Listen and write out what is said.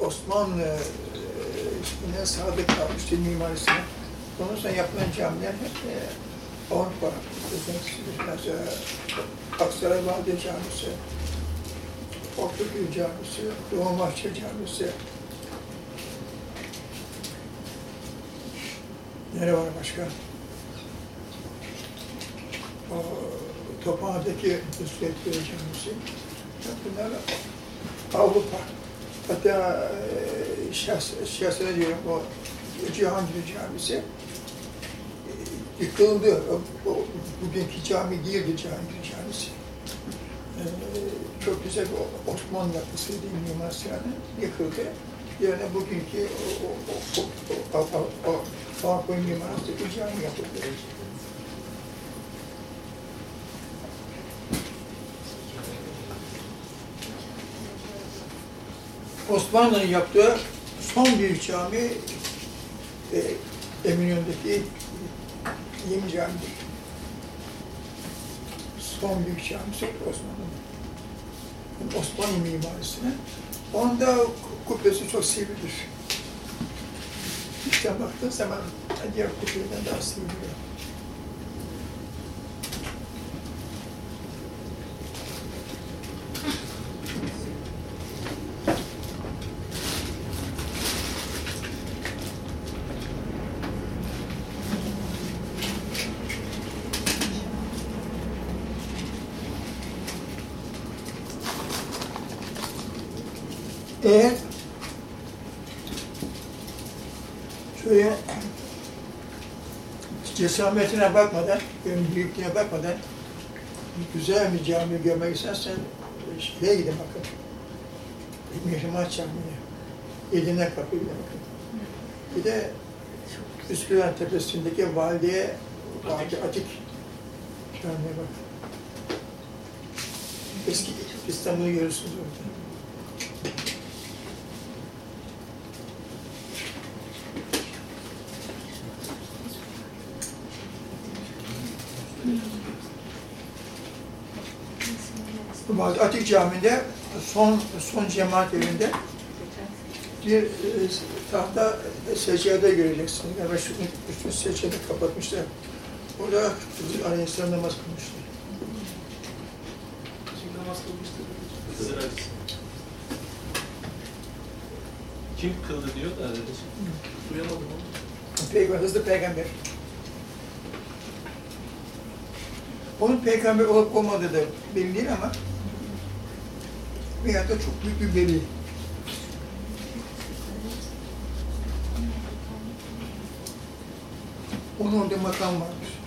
Osmanlı e, yine sadık kalmıştı mimarisine. Ondan sonra yapılan camiler hep e, Avrupa, mesela Aksaray Valide Camisi, Ortaköy Camisi, Doğumahçe Camisi. Nere var başka? O, Tophane'deki Bey Camisi. Bunlar Avrupa. Hatta e, şahs, şahsına diyorum o Cihangir Camisi e, yıkıldı. O, o, bugünkü cami değildi Cihangir Camisi. E, çok güzel bir Osmanlı yapısıydı Mimar Sinan'ın. Yıkıldı. Yerine bugünkü o, o, o, o, o, o, o Farklı mimarisi cami yapıldı. Osmanlı'nın yaptığı son büyük cami e, Eminönü'ndeki Yeni Cami'dir. Son büyük camisi Osmanlı'nın. Osmanlı mimarisine. Onda kubbesi çok sivridir. İşte baktığın zaman diğer kubbeden daha sivriyor. Eğer şöyle cesametine bakmadan, benim büyüklüğüne bakmadan güzel bir cami görmek istersen şeye gidin bakın. Mihrimah Camii'ne. Eline kapıya bakın. Bir de Üsküdar Tepesi'ndeki Valide, Valide Atik Camii'ne bakın. Eski İstanbul'u görürsünüz orada. Atik Camii'nde son son cemaat evinde bir e, tahta seccade göreceksiniz. Yani şu üstün seccade kapatmışlar. Orada Aleyhisselam namaz kılmışlar. Şimdi namaz kılmıştır. Kim kıldı diyor da duyamadım onu. Peygamber, hızlı peygamber. Onun peygamber olup olmadığı da belli değil ama bir yerde çok büyük bir veli. Onun orada makam varmış.